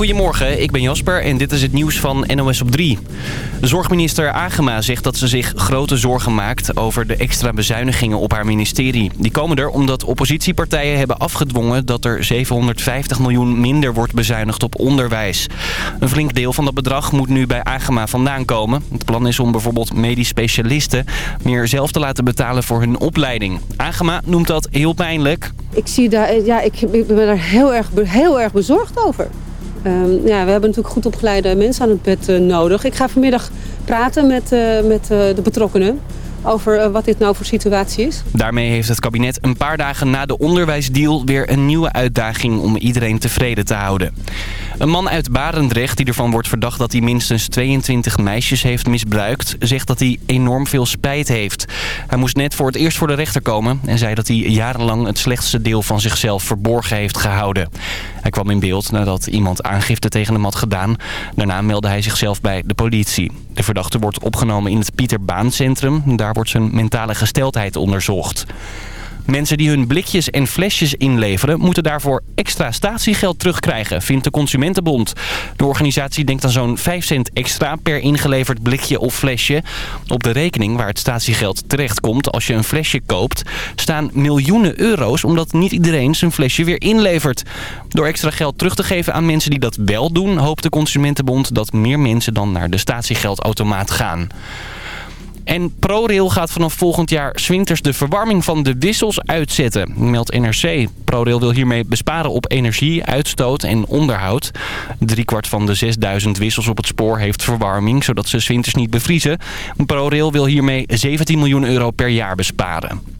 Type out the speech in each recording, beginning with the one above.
Goedemorgen, ik ben Jasper en dit is het nieuws van NOS op 3. Zorgminister Agema zegt dat ze zich grote zorgen maakt over de extra bezuinigingen op haar ministerie. Die komen er omdat oppositiepartijen hebben afgedwongen dat er 750 miljoen minder wordt bezuinigd op onderwijs. Een flink deel van dat bedrag moet nu bij Agema vandaan komen. Het plan is om bijvoorbeeld medisch specialisten meer zelf te laten betalen voor hun opleiding. Agema noemt dat heel pijnlijk. Ik, zie daar, ja, ik, ik ben daar heel erg, heel erg bezorgd over. Ehm, ja, we hebben natuurlijk goed opgeleide mensen aan het bed uh, nodig. Ik ga vanmiddag praten met, uh, met uh, de betrokkenen over wat dit nou voor situatie is. Daarmee heeft het kabinet een paar dagen na de onderwijsdeal weer een nieuwe uitdaging om iedereen tevreden te houden. Een man uit Barendrecht die ervan wordt verdacht dat hij minstens 22 meisjes heeft misbruikt... zegt dat hij enorm veel spijt heeft. Hij moest net voor het eerst voor de rechter komen... en zei dat hij jarenlang het slechtste deel van zichzelf verborgen heeft gehouden. Hij kwam in beeld nadat iemand aangifte tegen hem had gedaan. Daarna meldde hij zichzelf bij de politie. De verdachte wordt opgenomen in het Pieter Baan Centrum. Wordt zijn mentale gesteldheid onderzocht. Mensen die hun blikjes en flesjes inleveren... moeten daarvoor extra statiegeld terugkrijgen, vindt de Consumentenbond. De organisatie denkt aan zo'n 5 cent extra per ingeleverd blikje of flesje. Op de rekening waar het statiegeld terechtkomt als je een flesje koopt... staan miljoenen euro's omdat niet iedereen zijn flesje weer inlevert. Door extra geld terug te geven aan mensen die dat wel doen... hoopt de Consumentenbond dat meer mensen dan naar de statiegeldautomaat gaan. En ProRail gaat vanaf volgend jaar zwinters de verwarming van de wissels uitzetten, meldt NRC. ProRail wil hiermee besparen op energie, uitstoot en onderhoud. Driekwart van de 6000 wissels op het spoor heeft verwarming, zodat ze zwinters niet bevriezen. ProRail wil hiermee 17 miljoen euro per jaar besparen.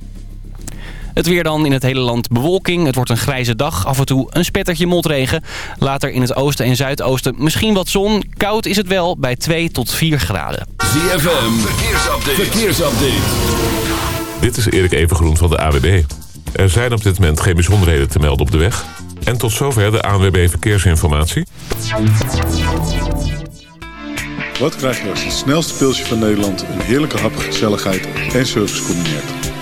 Het weer dan in het hele land bewolking. Het wordt een grijze dag. Af en toe een spettertje motregen. Later in het oosten en zuidoosten misschien wat zon. Koud is het wel bij 2 tot 4 graden. ZFM, verkeersupdate. verkeersupdate. Dit is Erik Evengroen van de AWB. Er zijn op dit moment geen bijzonderheden te melden op de weg. En tot zover de ANWB Verkeersinformatie. Wat krijg je als het snelste pilsje van Nederland... een heerlijke hap, gezelligheid en service combineert?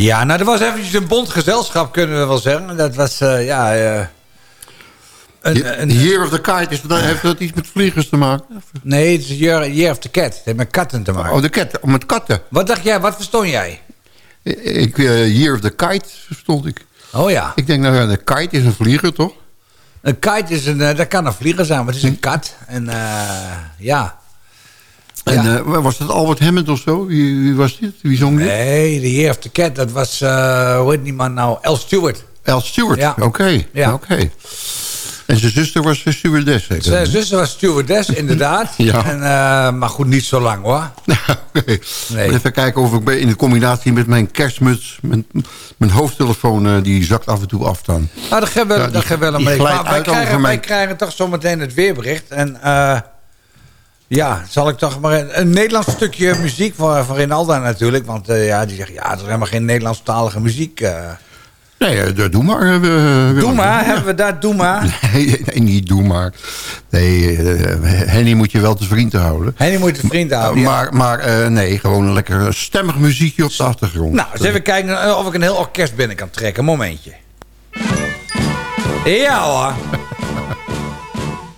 Ja, nou, dat was eventjes een bond gezelschap, kunnen we wel zeggen. Dat was, eh, ja... eh, een, een, Year of the Kite, is dat, heeft dat iets met vliegers te maken? nee, het is Year, Year of the Cat. Het heeft met katten te maken. Oh, de cat, met katten. Wat dacht jij, wat verstond jij? Ik, eh, Year of the Kite stond ik. Oh ja, Ik denk, nou de kite is een vlieger, toch? een kite is een, dat kan een vlieger zijn, maar het is een kat. En ja... En Ja. eh, was dat Albert Hammond of zo? Wie, wie was dit? Wie zong dit? Nee, de Year of the Cat, dat was, eh hoe heet die man nou? L. Stewart. Al Stewart, Ja. oké. Ja. oké. En zijn zuster was stewardess, zeker? Zijn zuster was stewardess, inderdaad. Ja. En, eh, maar goed, niet zo lang hoor. Oké. Nee. Even kijken of ik in de combinatie met mijn kerstmuts... mijn, mijn hoofdtelefoon, die zakt af en toe af dan. Nou, dat wel, Ja, dat gaat wel een beetje. Maar wij krijgen, wij krijgen toch zometeen het weerbericht. En ja, zal ik toch maar een, een Nederlands stukje muziek voor, voor Rinalda natuurlijk. Want eh, ja, die zegt, ja, er is helemaal geen Nederlandstalige muziek. eh. Nee, doe maar. doe maar, hebben we daar, doe maar. Nee, nee, niet doe maar. Nee, eh, Henny moet je wel te vriend houden. Henny moet je te vriend houden, ja. Maar, maar nee, gewoon een lekker stemmig muziekje op de achtergrond. Nou, eens even kijken of ik een heel orkest binnen kan trekken. Momentje. Ja hoor.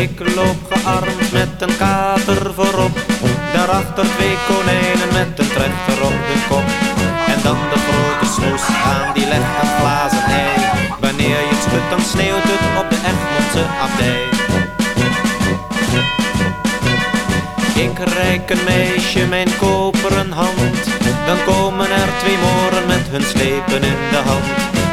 Ik loop gearmd met een kater voorop. Daarachter twee konijnen met een trechter op de kop. En dan de grote snoes aan die legt een glazen ei. Wanneer je het dan sneeuwt het op de Egmondse abdij. Ik reik een meisje mijn koperen hand. Dan komen er twee moren met hun slepen in de hand.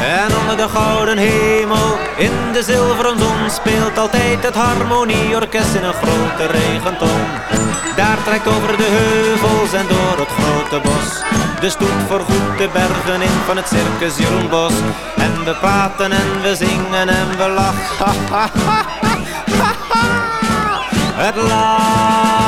En onder de gouden hemel, in de zilveren zon Speelt altijd het harmonieorkest in een grote regenton. Daar trekt over de heuvels en door het grote bos De stoet voorgoed de bergen in van het circus Jeroen Bos. En we praten en we zingen en we lachen. Het land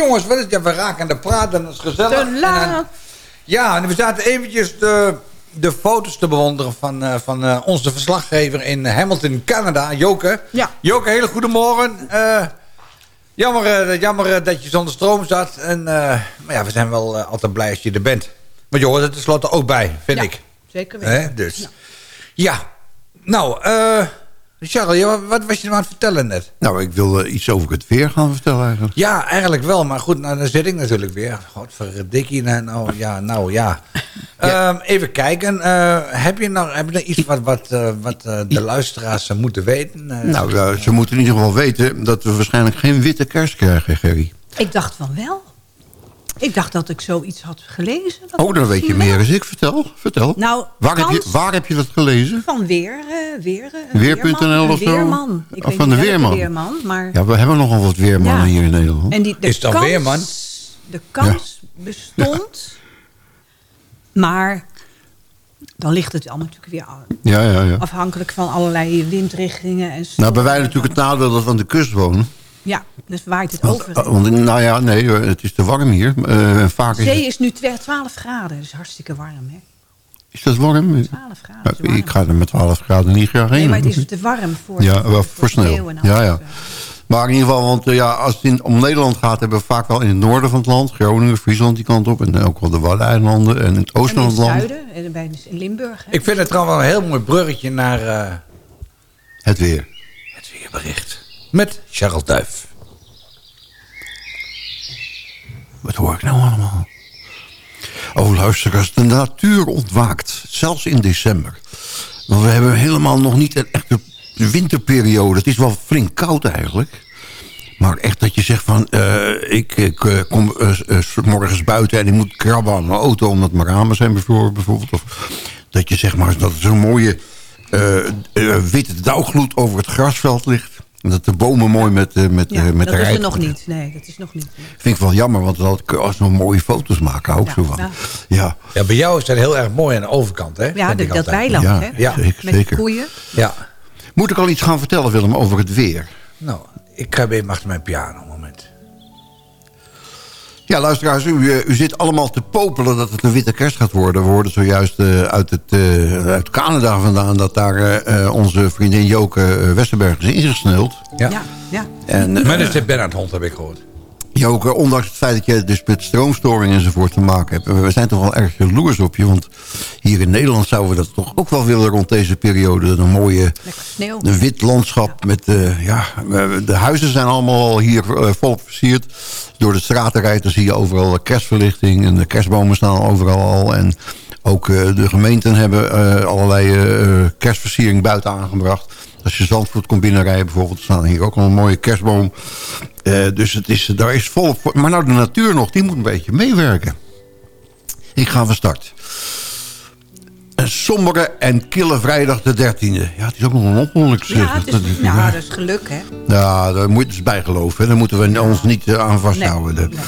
Jongens, wat is het? Ja, we raken aan de praat en dat is gezellig. Te En ja, en we zaten eventjes de, de foto's te bewonderen van, eh, van eh, onze verslaggever in Hamilton, Canada, Joke. Ja. Joke, hele goedemorgen. Eh jammer eh, jammer eh, dat je zonder stroom zat. En, maar ja, we zijn wel altijd blij als je er bent. Maar je hoort er tenslotte ook bij, vind Ja, ik. Zeker weten. Hè, dus. Ja. Nou, eh Charles, wat- wat was je nou aan het vertellen net? Nou, ik wil iets over het weer gaan vertellen eigenlijk. Ja, eigenlijk wel. Maar goed, nou, dan zit ik natuurlijk weer. Godverdikkie. Nou, nou ja, nou ja. Ehm, even kijken. Eh, heb, je nou, heb je nou iets wat, wat, eh, wat eh, de luisteraars moeten weten? Nou, ze moeten in ieder geval weten dat we waarschijnlijk geen witte kerst krijgen, Gerry. Ik dacht van wel. Ik dacht dat ik zoiets had gelezen. Dat Oh, dan weet je meer dan ik. Vertel, vertel. Nou, waar, heb je, waar heb je dat gelezen? Van weer, eh, weer, eh, Weer.nl weerman, of zo? Weerman. Ik Of weet van de weerman? weerman maar... Ja, we hebben nogal wat weermannen Ja. hier in Nederland. En die, de Is het dan kans, weerman? De kans bestond, maar dan ligt het allemaal natuurlijk weer aan- Ja, ja, ja. afhankelijk van allerlei windrichtingen. En Nou, hebben wij natuurlijk het nadeel dat we aan de kust wonen. Ja, dus waait het Want, over. eh, want, nou ja, nee, eh, het is te warm hier. Eh, vaak De is, zee het- is nu twe- 12 graden, dat is hartstikke warm. Hè? is dat warm? 12 graden. Nou, ik ga er met 12 graden niet graag heen. Nee, maar het is te warm voor, Ja, voor, voor sneeuw. Ja, ja. Maar in ieder geval, want ja, als het in, om Nederland gaat... hebben we vaak wel in het noorden van het land... Groningen, Friesland die kant op... en ook wel de Waddeneilanden en in het oosten En in van het het land... zuiden, en bij, in Limburg. Hè? Ik vind het trouwens wel een heel mooi bruggetje naar eh, Het weer. het weerbericht. Met Charles Duif. Wat hoor ik nou allemaal? Oh, luisteraars, de natuur ontwaakt. Zelfs in december. Want we hebben helemaal nog niet een echte winterperiode. Het is wel flink koud eigenlijk. Maar echt dat je zegt van... eh, ik, eh, kom eh, morgens buiten en ik moet krabben aan mijn auto... omdat mijn ramen zijn bevroren bijvoorbeeld. Of dat je zeg maar dat zo'n mooie witte dauwgloed over het grasveld ligt. Dat de bomen mooi met, eh, met, Ja, eh, met dat de is er nog niet. Nee, dat is nog niet. Vind ik wel jammer, want dan kun je als nog mooie foto's maken. Hou ik Ja, zo van. ja. Ja, Ja, bij jou is dat heel erg mooi aan de overkant, hè? Ja, Vind de- ik dat weiland, Ja, hè? ja, zeker, Met zeker. koeien. Ja. Moet ik al iets gaan vertellen, Willem, over het weer? Nou, ik ga even achter mijn piano een moment. Ja, luisteraars, u, eh, u zit allemaal te popelen dat het een witte kerst gaat worden. We hoorden zojuist eh, uit, het, eh, uit Canada vandaan... dat daar eh, eh, onze vriendin Joke Westerberg is ingesneeld. Ja. Ja, ja. En Maar dat is de Bernard Hond, heb ik gehoord. Joke, ondanks het feit dat je dus met stroomstoring enzovoort te maken hebt... we zijn toch wel erg jaloers op je. Want hier in Nederland zouden we dat toch ook wel willen rond deze periode. Een mooie. Een wit landschap met, eh, ja, eh, de huizen zijn allemaal al hier eh, volop versierd. Door de straten rijdt, dan zie je overal kerstverlichting en de kerstbomen staan overal al. En ook eh, de gemeenten hebben eh, allerlei eh, kerstversiering buiten aangebracht. Als je Zandvoort komt binnenrijden bijvoorbeeld, staan hier ook al een mooie kerstboom. Dus het is, daar is volop voor. Maar nou de natuur nog, die moet een beetje meewerken. Ik ga van start. Een sombere en kille vrijdag de 13e. Ja, het is ook nog een ongeluk. Ja, het is, Dat- nou, ja. dat is geluk, hè? Ja, daar moet je dus bij geloven. Daar moeten we ons niet aan vasthouden. Nee,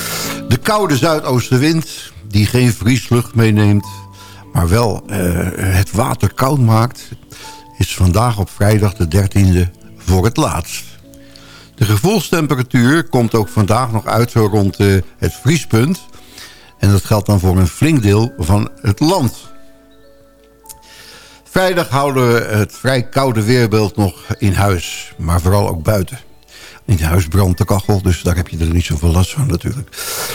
de koude zuidoostenwind, die geen vrieslucht meeneemt... maar wel eh, het water koud maakt... is vandaag op vrijdag de 13e voor het laatst. De gevoelstemperatuur komt ook vandaag nog uit zo rond eh, het vriespunt. En dat geldt dan voor een flink deel van het land. Vrijdag houden we het vrij koude weerbeeld nog in huis. Maar vooral ook buiten. In huis brandt de kachel, dus daar heb je er niet zoveel last van natuurlijk.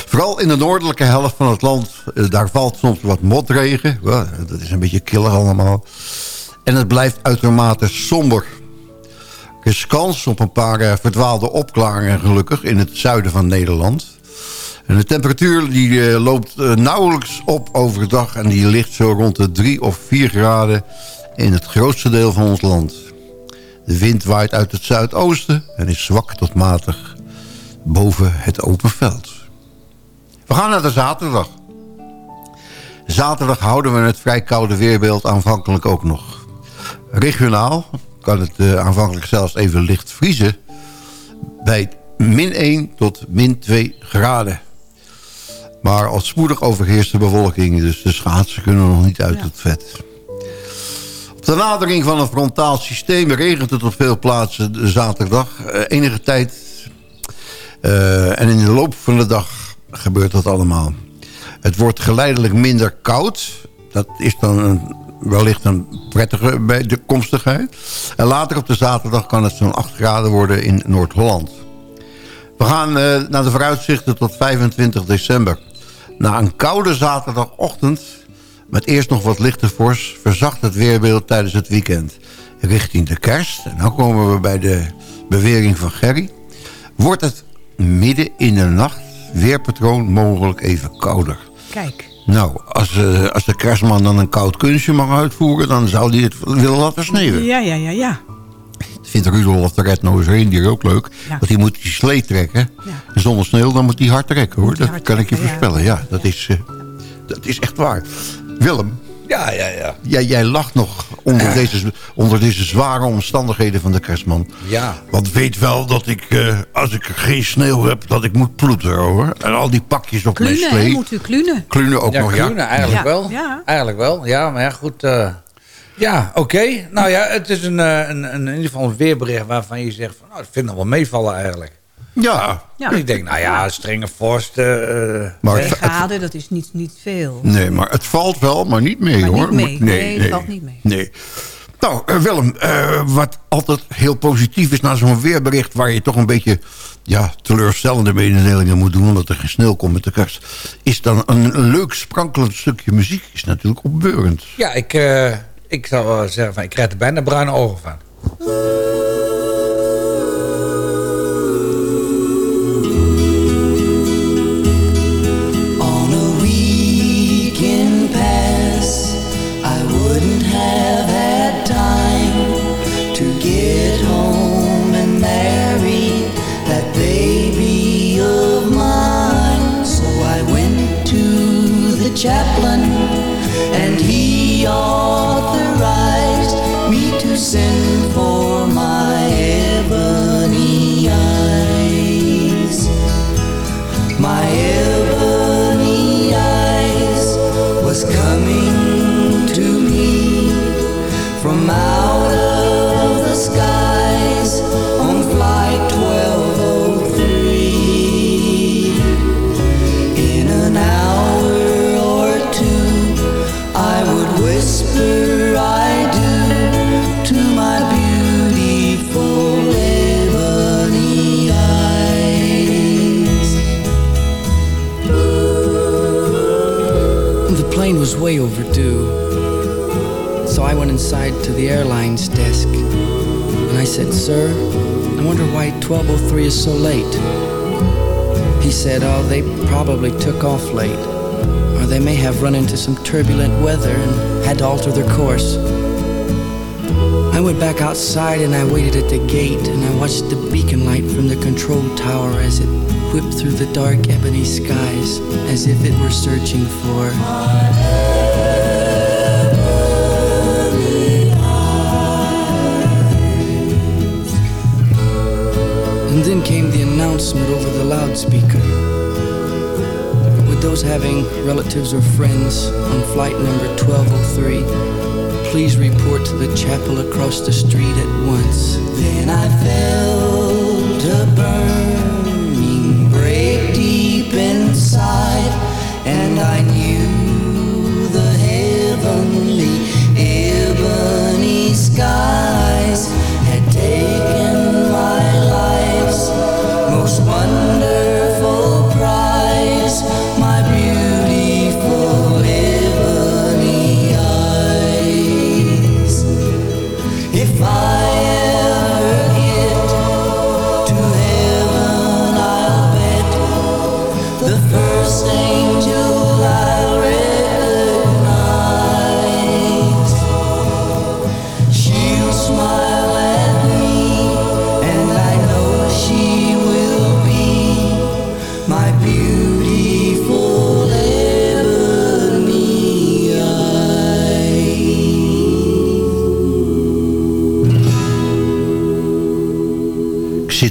Vooral in de noordelijke helft van het land, eh, daar valt soms wat motregen. Dat is een beetje killer allemaal. En het blijft uitermate somber. Er is kans op een paar eh, verdwaalde opklaringen gelukkig in het zuiden van Nederland. En de temperatuur die, eh, loopt nauwelijks op overdag... en die ligt zo rond de 3 of 4 graden in het grootste deel van ons land. De wind waait uit het zuidoosten en is zwak tot matig boven het open veld. We gaan naar de zaterdag. Zaterdag houden we het vrij koude weerbeeld aanvankelijk ook nog. Regionaal kan het eh, aanvankelijk zelfs even licht vriezen... bij min 1 tot min 2 graden. Maar al spoedig overheerst de bewolking... dus de schaatsen kunnen nog niet uit het vet. De nadering van een frontaal systeem regent het op veel plaatsen zaterdag. Eh, enige tijd eh, en in de loop van de dag gebeurt dat allemaal. Het wordt geleidelijk minder koud. Dat is dan een, wellicht een prettige bijkomstigheid. En later op de zaterdag kan het zo'n 8 graden worden in Noord-Holland. We gaan eh, naar de vooruitzichten tot 25 december. Na een koude zaterdagochtend, met eerst nog wat lichte vorst... verzacht het weerbeeld tijdens het weekend. Richting de kerst, en dan komen we bij de bewering van Gerry... wordt het midden in de nacht weerpatroon mogelijk even kouder. Kijk. Nou, als, eh, als de kerstman dan een koud kunstje mag uitvoeren... dan zou hij het willen laten sneeuwen. Ja, ja, ja, ja. Vindt Rudolf de Red-Nosed Reindeer ook leuk. Ja. Want die moet die slee trekken. Ja. En zonder sneeuw dan moet die hard trekken hoor. Dat kan ik je ja. voorspellen. Ja, dat, is, eh, dat is echt waar. Willem, Ja, ja, ja. jij, jij lacht nog onder deze, onder deze zware omstandigheden van de kerstman. Ja. Want weet wel dat ik, eh, als ik geen sneeuw heb, dat ik moet ploeteren hoor. En al die pakjes op mijn Klunen, hè? slee. Moet u klunen. Klunen ook Ja, nog, ja. groene eigenlijk Ja, wel. ja. Eigenlijk wel, ja. Maar ja, goed. eh, ja, oké. Nou ja, het is een, eh, een, een, in ieder geval een weerbericht waarvan je zegt... Van, nou, ik vind het nog wel meevallen eigenlijk. Ja. Ja. Ik denk, nou ja, strenge vorst. eh, eh, Maar Twee het- graden, dat is niet, niet veel. Nee, maar het valt wel, maar niet mee Maar niet hoor. mee. Nee, het valt niet mee. Nee. Nou, eh, Willem, eh, wat altijd heel positief is na zo'n weerbericht... waar je toch een beetje ja, teleurstellende mededelingen moet doen... omdat er geen sneeuw komt met de kerst... is dan een, leuk sprankelend stukje muziek. Is natuurlijk opbeurend. ja, ik, eh, ik zou wel zeggen, van, ik krijg er bijna bruine ogen van. To the airline's desk. And I said, Sir, I wonder why 1203 is so late. He said, Oh, they probably took off late. Or they may have run into some turbulent weather and had to alter their course. I went back outside and I waited at the gate and I watched the beacon light from the control tower as it whipped through the dark ebony skies as if it were searching for. Then came the announcement over the loudspeaker. With those having relatives or friends on flight number 1203, please report to the chapel across the street at once. Then I felt a burning break deep inside, and I knew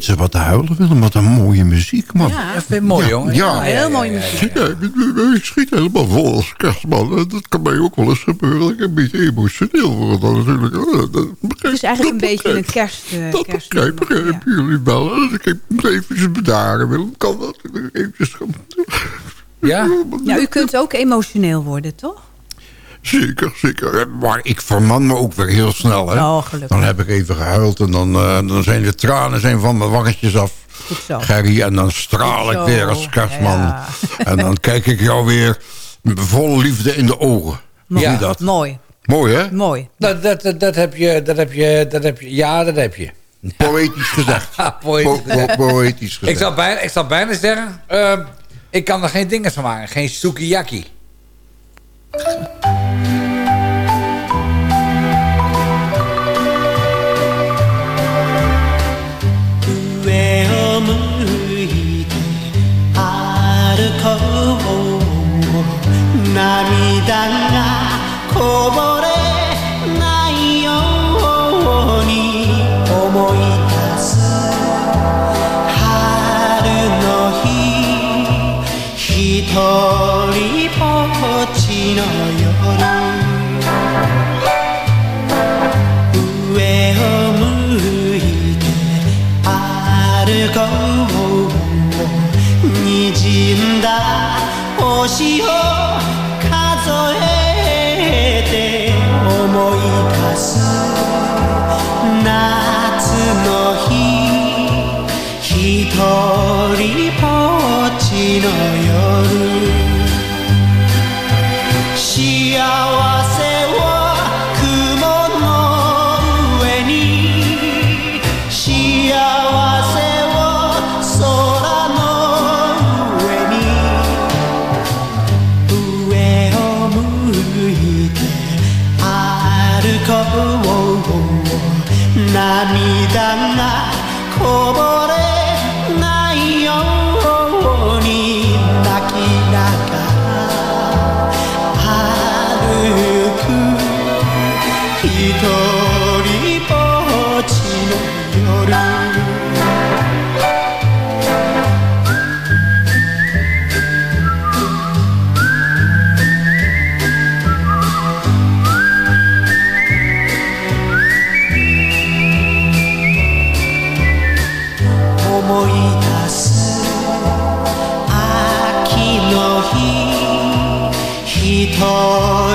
zit ze wat te huilen, Willem. Wat een mooie muziek, man. Ja. Dat vind ik mooi, jongen. Ja, heel mooi muziek. Ja, ik- ik schiet helemaal vol als kerstman. Dat kan mij ook wel eens gebeuren. Ik een beetje emotioneel word dan natuurlijk. Oh, Het begrijp- is eigenlijk een beetje een begrijp- kerst, uh, Dat begrijp, begrijpen jullie wel. Als ik even bedaren wil, kan dat eventjes gaan. Ja? Ja, u kunt ook emotioneel worden, toch? Zeker, zeker. Maar ik verman me ook weer heel snel. Hè? Oh, gelukkig. Dan heb ik even gehuild en dan, eh, dan zijn de tranen zijn van mijn wangetjes af. Goed zo. Gerry, en dan straal ik weer als kerstman. Ja. En dan kijk ik jou weer vol liefde in de ogen. Zie Ja. je dat? Mooi, Mooi, hè? mooi. Dat, dat, dat, dat heb je, dat heb je, dat heb je, ja, dat heb je. Poëtisch gezegd. Poëtisch. Po- po- poëtisch gezegd. Ik zal bijna, ik zal bijna zeggen, ehm, ik kan er geen dingen van maken. Geen sukiyaki.「ja.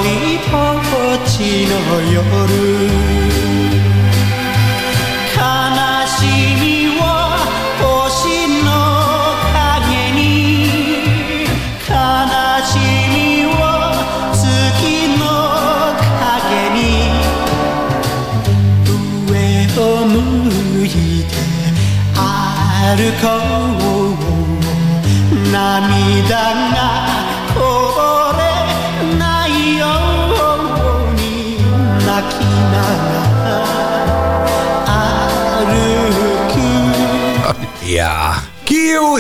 りとはちの影に。悲しみは月の影に。上を向いて歩こう。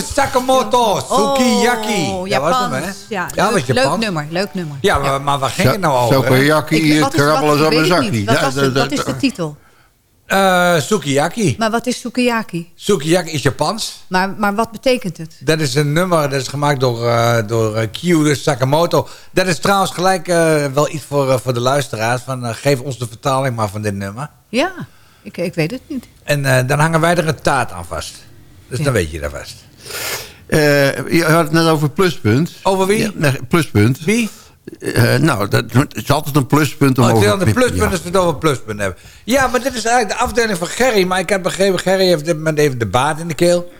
Sakamoto, Sukiyaki. Oh, dat was hem, hè? Ja, Ja, leuk, was leuk Japans. nummer, leuk nummer. Ja, maar, maar waar ging het nou over? Sukiyaki, Ik- wat is- krabbelen wat- zo mijn weet ik zak niet. niet. Wat, Ja, is de titel? Eh, Sukiyaki. Maar wat is sukiyaki? Sukiyaki is Japans. Maar, maar wat betekent het? Dat is een nummer, dat is gemaakt door, eh door Kyo Sakamoto. Dat is trouwens gelijk eh, wel iets voor, eh, voor de luisteraars. Van, geef ons de vertaling maar van dit nummer. Ja, ik, ik weet het niet. En eh, dan hangen wij er een taart aan vast. Dus dan weet je dat vast. Eh, je had het net over pluspunt. Over wie? Ja, nee, pluspunt. Wie? Eh, nou, dat het is altijd een pluspunt om Oh, over... het is de pluspunt ja. als we het over pluspunt hebben. Ja, maar dit is eigenlijk de afdeling van Gerry. Maar ik heb begrepen, Gerry heeft op dit moment even de baard in de keel.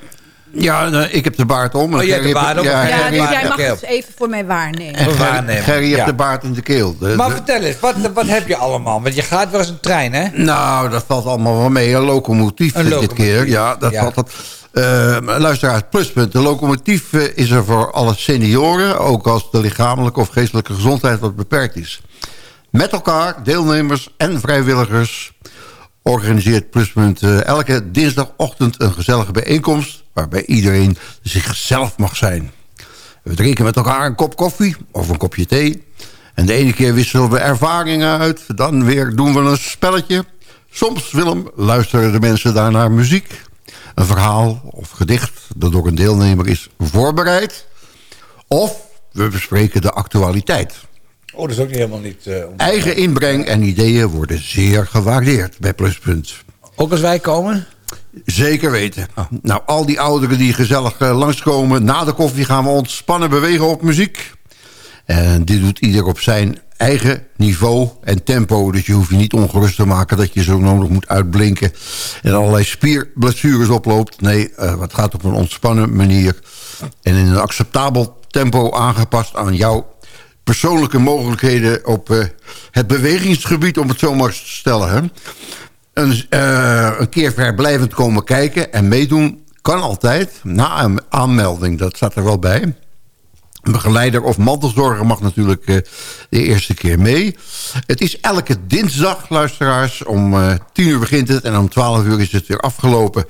Ja, nou, ik heb de baard om. Oh, jij hebt de baard om. Ja, dus jij mag het even voor mij waarnemen. en Gerry, waarnemen. Gerry heeft Ja. de baard in de keel. De- Maar de- vertel eens, wat, wat heb je allemaal? Want je gaat wel eens een trein, hè? nou, dat valt allemaal wel mee. Een locomotief Een dit keer. Ja, dat Ja. valt dat. Eh, luisteraars, pluspunt. De locomotief eh, is er voor alle senioren. Ook als de lichamelijke of geestelijke gezondheid wat beperkt is. Met elkaar, deelnemers en vrijwilligers... organiseert Pluspunt eh, elke dinsdagochtend een gezellige bijeenkomst... waarbij iedereen zichzelf mag zijn. We drinken met elkaar een kop koffie of een kopje thee. En de ene keer wisselen we ervaringen uit. Dan weer doen we een spelletje. Soms, Willem, luisteren de mensen daar naar muziek. Een verhaal of gedicht dat door een deelnemer is voorbereid. Of we bespreken de actualiteit. Oh, dat is ook niet helemaal niet... eh, om- Eigen inbreng en ideeën worden zeer gewaardeerd bij Pluspunt. Ook als wij komen? Zeker weten. Nou, al die ouderen die gezellig eh, langskomen... na de koffie gaan we ontspannen bewegen op muziek. En dit doet ieder op zijn eigen niveau en tempo. Dus je hoeft je niet ongerust te maken dat je zo nodig moet uitblinken... en allerlei spierblessures oploopt. Nee, eh, het gaat op een ontspannen manier... en in een acceptabel tempo aangepast aan jouw persoonlijke mogelijkheden... op eh, het bewegingsgebied, om het zo maar te stellen. Hè? een, eh, een keer verblijvend komen kijken en meedoen kan altijd. Na een aanmelding, dat staat er wel bij. Begeleider of mantelzorger mag natuurlijk eh, de eerste keer mee. Het is elke dinsdag, luisteraars. Om eh 10 uur begint het en om 12 uur is het weer afgelopen.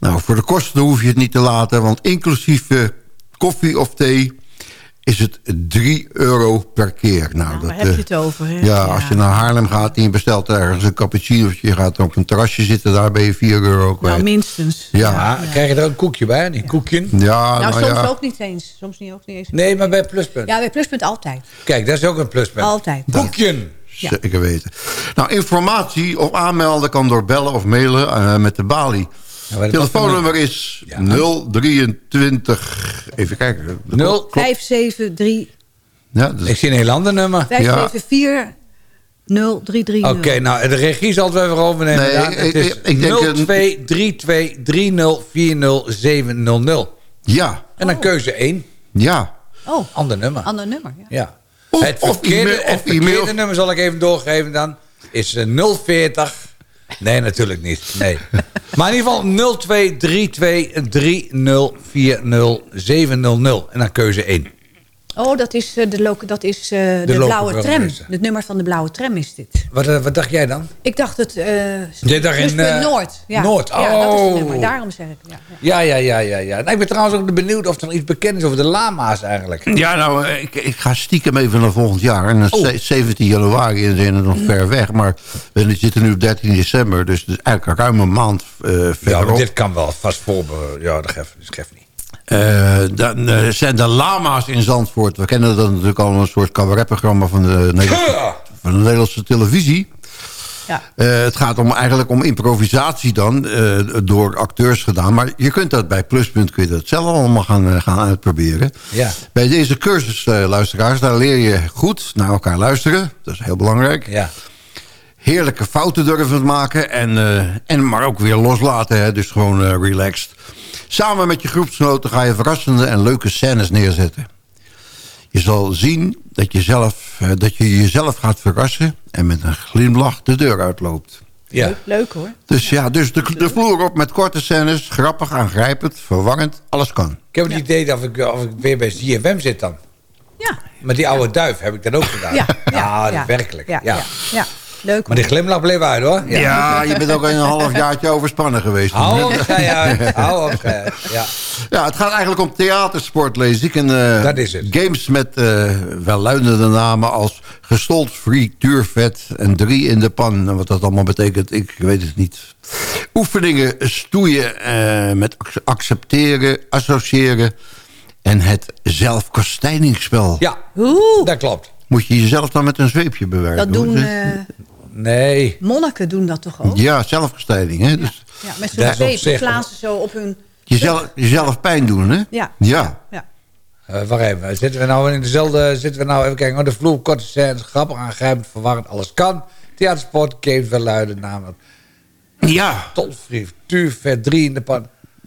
Nou, voor de kosten hoef je het niet te laten... want inclusief eh, koffie of thee is het 3 euro per keer. Nou, waar heb je het over, hè? Ja, Ja. als je naar Haarlem gaat en je bestelt ergens een cappuccino... of je gaat op een terrasje zitten, daar ben je 4 euro kwijt. Nou, minstens. Ja. Ja, krijg je er ook een koekje bij? Een koekje? Ja, Nou, nou soms ja. ook niet eens. Soms niet, ook niet eens. Nee, maar bij pluspunt. Ja, bij Pluspunt altijd. Kijk, dat is ook een pluspunt. Altijd. Koekje. Ja. Zeker weten. Nou, informatie of aanmelden kan door bellen of mailen eh, met de balie. Telefoonnummer is 023... Even kijken. 0 573 Ja, dat is- Ik zie een heel ander nummer. 574 0330. Oké, nou, de regie zal het wel even overnemen. Nee, ik- het is ik- ik denk dat- 023230400700. ja, En dan keuze 1. ja. Oh, Ander nummer. ander nummer. Ja. Ja. Of- het of verkeerde, e-mail- of het verkeerde e-mail. nummer zal ik even doorgeven dan. Is eh, 040. Nee, natuurlijk niet. Nee. maar in ieder geval 023230400700. En dan keuze 1. Oh, dat is, eh, de, dat is eh, de, blauwe tram. Het nummer van de blauwe tram is dit. Wat, eh, wat dacht jij dan? Ik dacht het... eh Dit dacht in, pluspunt eh, Noord. Ja. Noord, Ja, dat is het oh. nummer. Daarom zeg ik. Ja, ja. Ja, ja, ja. Nou, ik ben trouwens ook benieuwd of er nog iets bekend is over de lama's eigenlijk. Ja, nou, ik, ik ga stiekem even naar volgend jaar. En dan Oh. is 17 januari en zijn het nog ver weg. Maar we zitten nu op 13 december. Dus het is eigenlijk ruim een maand eh Ja, dit kan wel vast voorbereiden. Ja, dat geeft, dat geeft niet. Eh, dan eh, zijn de lama's in Zandvoort. We kennen dat natuurlijk al een soort cabaretprogramma van de Nederlandse, van de Nederlandse televisie. Ja. Eh, het gaat om, eigenlijk om improvisatie dan, eh, door acteurs gedaan. Maar je kunt dat bij Pluspunt kun je dat zelf allemaal gaan, gaan uitproberen. Ja. Bij deze cursus, eh, luisteraars, daar leer je goed naar elkaar luisteren. Dat is heel belangrijk. Ja. Heerlijke fouten durven maken, en, eh, en maar ook weer loslaten. Hè, dus gewoon eh, relaxed. Samen met je groepsgenoten ga je verrassende en leuke scènes neerzetten. Je zal zien dat je, zelf, eh, dat je jezelf gaat verrassen... en met een glimlach de deur uitloopt. Ja. Leuk, leuk hoor. Dus ja, dus de, de vloer op met korte scènes. Grappig, aangrijpend, verwarrend, alles kan. Ik heb het idee dat ik, of ik weer bij ZFM zit dan. Ja. Met die oude duif heb ik dat ook gedaan. Ja, ja, ja, ja. werkelijk. Ja, Ja, ja. ja. Leuk Maar die glimlach bleef uit hoor. Ja, je bent ook een half jaartje overspannen geweest. Hou op, ga je uit. Hou op. Ja. Ja, het gaat eigenlijk om theatersport, lees ik. En, eh, Dat is het. Games met eh welluidende namen als gestold frituurvet en drie in de pan. En wat dat allemaal betekent, ik weet het niet. Oefeningen stoeien eh, met ac- accepteren, associëren... en het zelfkastijdingsspel. ja, Oeh, dat klopt. Moet je jezelf dan met een zweepje bewerken. dat doen eh, Nee. monniken doen dat toch ook? Ja, zelfkastijding. Hè? Dus Ja, met zo'n zweep slaan ze zo op hun... jezelf, jezelf pijn doen, hè? Ja. Ja. Ja. Eh, wacht even. Zitten we nou in dezelfde... Zitten we nou even kijken. Oh, de vloer, korte scènes, grappig, aangrijpend, verwarrend, alles kan. Theatersport, games, welluiden, namen. Ja. Tolfrief, tuurvet, drie in de pan.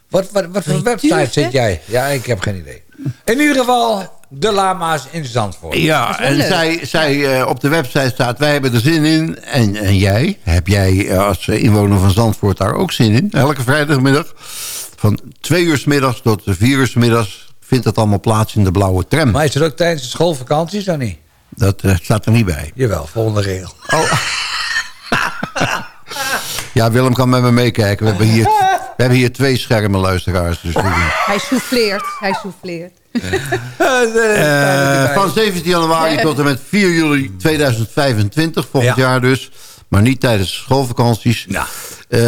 Wat, wat, wat voor website zit jij? Ja, ik heb geen idee. In ieder geval, de lama's in Zandvoort. Ja, en leuk. zij, zij eh, op de website staat... wij hebben er zin in. En, en jij? Heb jij eh, als eh, inwoner van Zandvoort daar ook zin in? Elke vrijdagmiddag van twee uur 's middags tot vier uur 's middags... vindt dat allemaal plaats in de blauwe tram. Maar is het ook tijdens de schoolvakanties of niet? Dat staat er niet bij. Jawel, volgende regel. Ja, Willem kan met me meekijken. We hebben hier, hebben hier twee schermen, luisteraars. Dus, Hij souffleert, hij souffleert. Eh, van 17 januari tot en met 4 juli 2025, volgend Ja. jaar dus. Maar niet tijdens de schoolvakanties. Ja. Eh,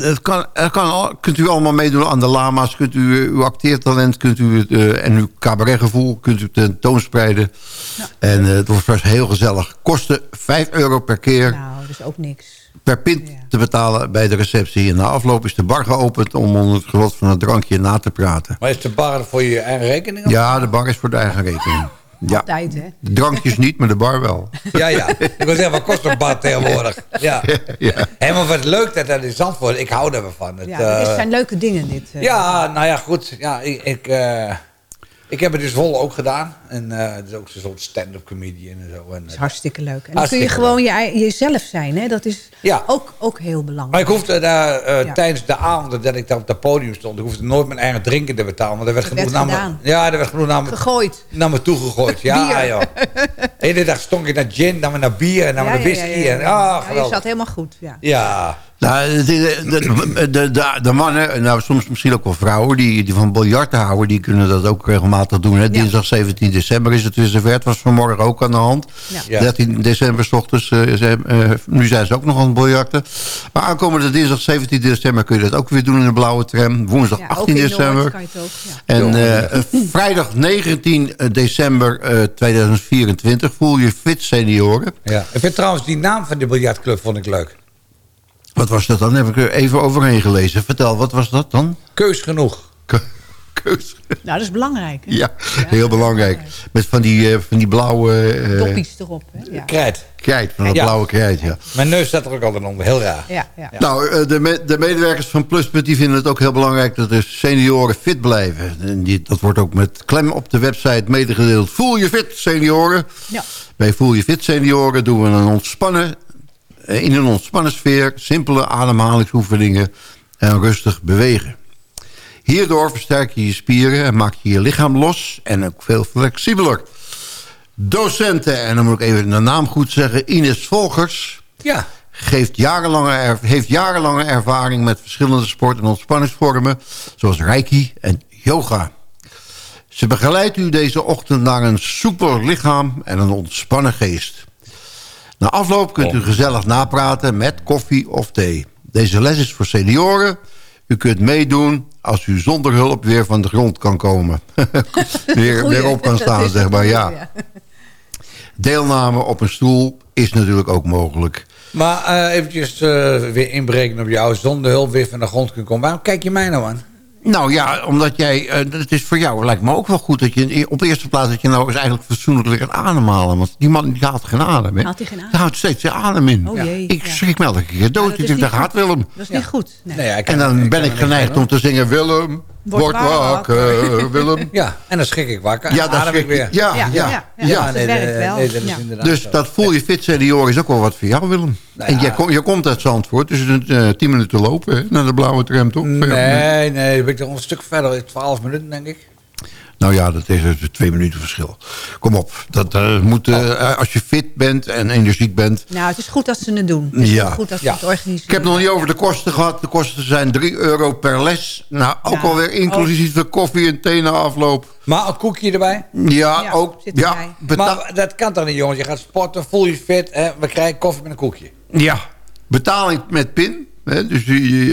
het kan, het kan, al- kunt u allemaal meedoen aan de lama's. Kunt u eh, uw acteertalent kunt u, en uw cabaretgevoel kunt u tentoonspreiden. En eh, het wordt vast heel gezellig. Kosten 5 euro per keer Nou, dus ook niks. Per pint te betalen bij de receptie. En na afloop is de bar geopend om onder het genot van het drankje na te praten. Maar is de bar voor je eigen rekening? of- Ja, de bar is voor de eigen rekening. Ja. Altijd, hè? De drankjes niet, maar de bar wel. Ja, ja. Ik wil zeggen, wat kost een bar tegenwoordig? Ja. ja. Maar wat leuk dat dat in Zandvoort... Ik hou daar wel van. Het, Ja, eh, dit zijn leuke dingen, dit. eh. ja, nou ja, goed. Ja, ik, ik, eh, ik heb het dus vol ook gedaan. En eh, het is ook zo'n stand-up comedian en zo. En, Dat is eh, hartstikke leuk. En dan kun je gewoon je, jezelf zijn, hè? Dat is Ja. ook, ook heel Maar belangrijk. ik hoefde daar eh, Ja. tijdens de avonden dat ik daar op het podium stond... ik hoefde nooit mijn eigen drinken te betalen. Want er werd Dat genoeg werd naar me, ja, er werd genoeg naar me, Gegooid. naar me toe gegooid. Ja, joh. De hele dag stonk ik naar gin, dan naar bier en dan naar whisky. En, ah, Ja, je geweldig. zat helemaal goed, ja. Ja, Nou, de, de, de, de, de mannen, nou, soms misschien ook wel vrouwen... die, die van biljarten houden, die kunnen dat ook regelmatig doen. Hè? Dinsdag 17 december is het weer zover. Het was vanmorgen ook aan de hand. Ja. Ja. 13 december s ochtends. eh, ze- eh, nu zijn ze ook nog aan het biljarten. Maar aankomende dinsdag 17 december kun je dat ook weer doen in de blauwe tram. Woensdag Ja, ook 18 in december. Noord kan je het ook, ja. En eh, vrijdag 19 december eh, 2024 voel je fit senioren. ja. Ik vind trouwens die naam van de biljartclub vond ik leuk. Wat was dat dan? Heb ik er even overheen gelezen. Vertel, wat was dat dan? Keus genoeg. Keus. Nou, dat is belangrijk. hè? Ja, heel belangrijk. Met van die, eh, van die blauwe... eh, Doppies erop. Hè? Ja. Krijt. Krijt, van dat Ja. blauwe krijt, ja. Mijn neus staat er ook altijd onder. Heel raar. Ja, ja. Nou, eh, de, me- de medewerkers van Pluspunt die vinden het ook heel belangrijk dat de senioren fit blijven. En die, dat wordt ook met klem op de website medegedeeld. Voel je fit, senioren. Ja. Bij Voel je fit, senioren doen we een ontspannen, in een ontspannen sfeer... simpele ademhalingsoefeningen en rustig bewegen. Hierdoor versterk je je spieren en maak je je lichaam los en ook veel flexibeler. Docenten, en dan moet ik even de naam goed zeggen, Ines Volgers Ja. geeft jarenlange heeft jarenlange ervaring met verschillende sport- en ontspanningsvormen... zoals reiki en yoga. Ze begeleidt u deze ochtend naar een soepel lichaam en een ontspannen geest. Na afloop kunt u gezellig napraten met koffie of thee. Deze les is voor senioren. U kunt meedoen als u zonder hulp weer van de grond kan komen. weer, Goeie. weer op kan staan, zeg maar. Ja. Deelname op een stoel is natuurlijk ook mogelijk. Maar eh, eventjes eh, weer inbreken op jou. Zonder hulp weer van de grond kunt komen. Waarom kijk je mij nou aan? Nou ja, omdat jij, eh, het is voor jou lijkt me ook wel goed dat je op de eerste plaats dat je nou eens eigenlijk fatsoenlijk gaat ademhalen. Want die man die haalt geen adem. Hè? Haalt hij geen adem? Hij houdt steeds zijn adem in. Oh jee, ik ja. schrik me elke keer dood. dat ik is denk, daar gaat. Willem. Dat is niet goed. Nee. Nee, ja, ik En dan ik ben ik geneigd om te zingen... Willem, Word word wakker. wakker, Willem. Ja, en dan schrik ik wakker. Ja, dat adem ik weer. Ja, ja, Ja, nee, dat Dus dat voel je fit senioren is ook wel wat voor jou, Willem. Nou En jij, kom- je komt uit Zandvoort, dus het is eh, tien minuten lopen hè, naar de blauwe tram, toch? Nee, nee, dan ben ik toch een stuk verder. 12 minuten, denk ik. Nou ja, dat is dus twee minuten verschil. Kom op, dat eh, moet, Oh. eh, als je fit bent en energiek bent... Nou, het is goed dat ze het doen. Het is Ja. goed dat ze Ja. het organiseren. Ik heb nog niet over de kosten gehad. De kosten zijn 3 euro per les. Nou, ook Ja. alweer inclusief de koffie en thee na afloop. Maar een koekje erbij. Ja, Ja, ook. Ja, Maar dat kan toch niet, jongens? Je gaat sporten, voel je fit. Hè? We krijgen koffie met een koekje. ja, betaling met PIN. Hè, dus je,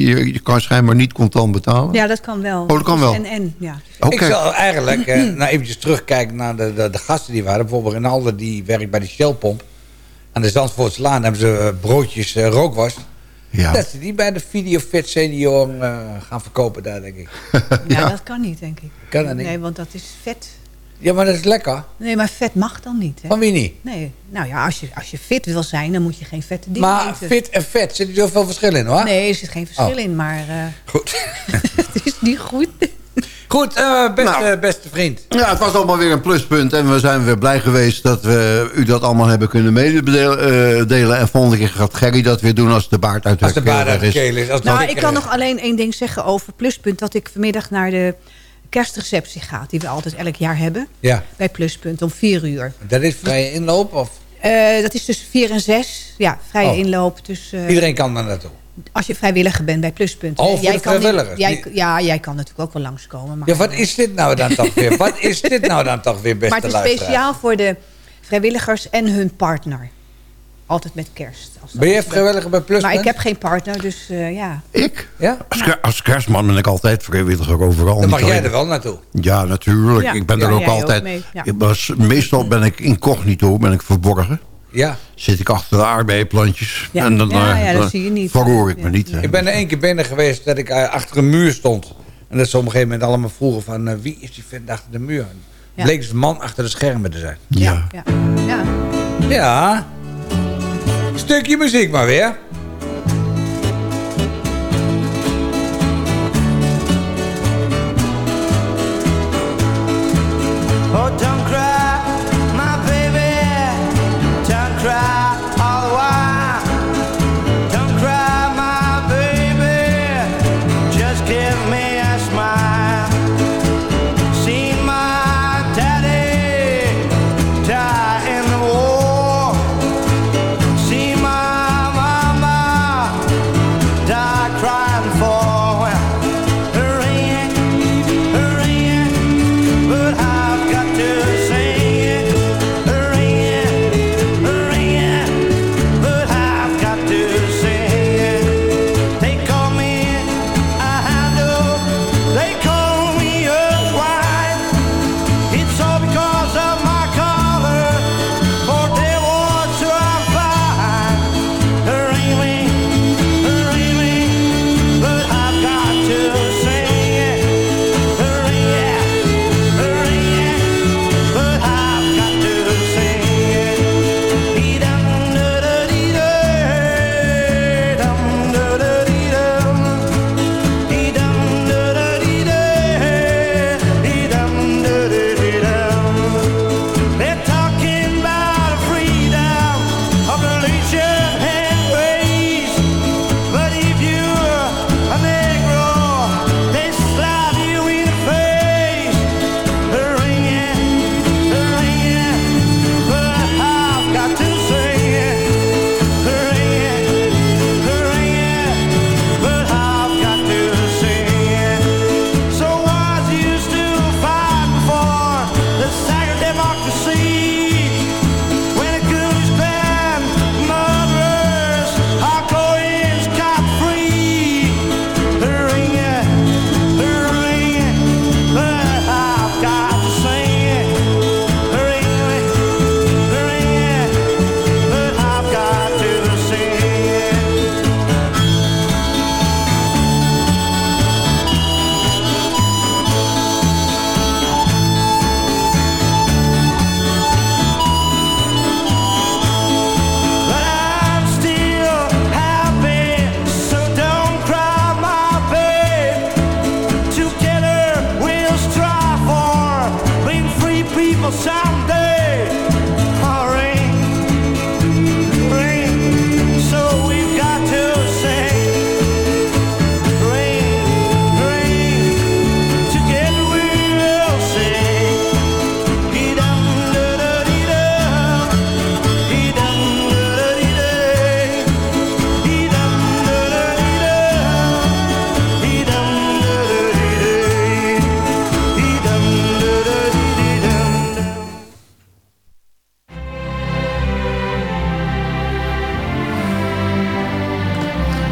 je, je, kan schijnbaar niet contant betalen. Ja, dat kan wel. Oh, dat kan wel. En, en, ja. Ik zal eigenlijk eh, nou eventjes terugkijken naar de, de, de gasten die waren. Bijvoorbeeld Rinaldo, die werkt bij de Shellpomp. Aan de Zandvoortslaan hebben ze eh, broodjes eh, rookwas. Ja. Dat ze die bij de Videofit Senior eh, gaan verkopen daar, denk ik. Ja, dat kan niet, denk ik. Kan dat niet? Nee, want dat is vet. Ja, maar dat is lekker. Nee, maar vet mag dan niet. Hè? Van wie niet? Nee, nou ja, als je, als je fit wil zijn, dan moet je geen vette dingen Maar eten. fit en vet, zit er zoveel verschil in, hoor? Nee, er zit geen verschil Oh. in, maar eh, Goed. het is niet goed. Goed, eh, beste, Nou. beste vriend. Ja, het was allemaal weer een pluspunt. En we zijn weer blij geweest dat we u dat allemaal hebben kunnen mededelen. eh, delen. en volgende keer gaat Gerry dat weer doen als de baard uit Als de baard uit de is. Als Nou, ik kan nog alleen één ding zeggen over Pluspunt. Dat ik vanmiddag naar de kerstreceptie ga. Die we altijd elk jaar hebben. Ja, Bij Pluspunt om vier uur. dat is vrije inloop of Eh, dat is tussen vier en zes. Ja, vrije Oh. inloop. Dus eh, iedereen kan daar naartoe? als je vrijwilliger bent bij Pluspunt. Oh, de kan niet- jij, ja, jij kan natuurlijk ook wel langskomen. Maar, Ja, wat is dit nou dan toch weer? Wat is dit nou dan toch weer, beste maar het is speciaal voor de vrijwilligers en hun partner. Altijd met kerst. Als dat Ben je vrijwilliger bij Pluspunt? Maar ik heb geen partner, dus eh, ja. Ik? Ja? Als, als kerstman ben ik altijd vrijwilliger overal. Dan mag jij er wel naartoe. Ja, natuurlijk. Ja, ik ben ja, er ook jij ook altijd. mee, ja. ik was, meestal ben ik incognito, ben ik verborgen. Ja. Zit ik achter de aardbeienplantjes. Ja. En dan, Ja, eh, ja, dat zie je niet. verroer ik me niet. hè. Ik ben er één keer binnen geweest dat ik eh, achter een muur stond. En dat ze op een gegeven moment allemaal vroegen van... wie is die vent achter de muur? Ja. Bleek dus een man achter de schermen te zijn. ja. ja, ja. Stukje muziek maar weer. Oh,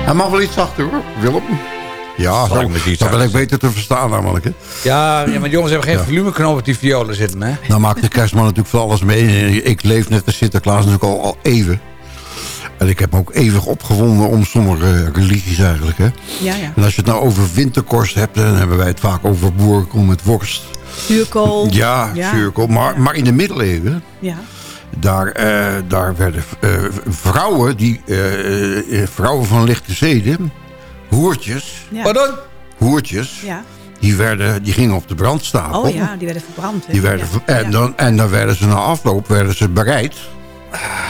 Hij mag wel iets zachter hoor, Willem. Ja, zo, dat ben ik beter te verstaan namelijk. Hè. Ja, ja, maar jongens hebben geen Ja. volumeknop op die violen zitten, hè? Nou maakt de kerstman natuurlijk van alles mee. Ik leef net als Sinterklaas natuurlijk al, al even. En ik heb me ook eeuwig opgewonden om sommige religies eigenlijk. Hè. Ja, ja. En als je het nou over winterkorst hebt, dan hebben wij het vaak over boerenkool met worst. Zuurkool. Ja, Ja. zuurkool. Maar, maar in de middeleeuwen, Ja. Daar, eh, daar werden eh, vrouwen, die, eh, eh, vrouwen van lichte zeden, hoertjes, Ja. Pardon? hoertjes, Ja. die, werden, die gingen op de brandstapel. Oh ja, die werden verbrand. hè? Die werden, Ja. en, dan, en dan werden ze na afloop werden ze bereid.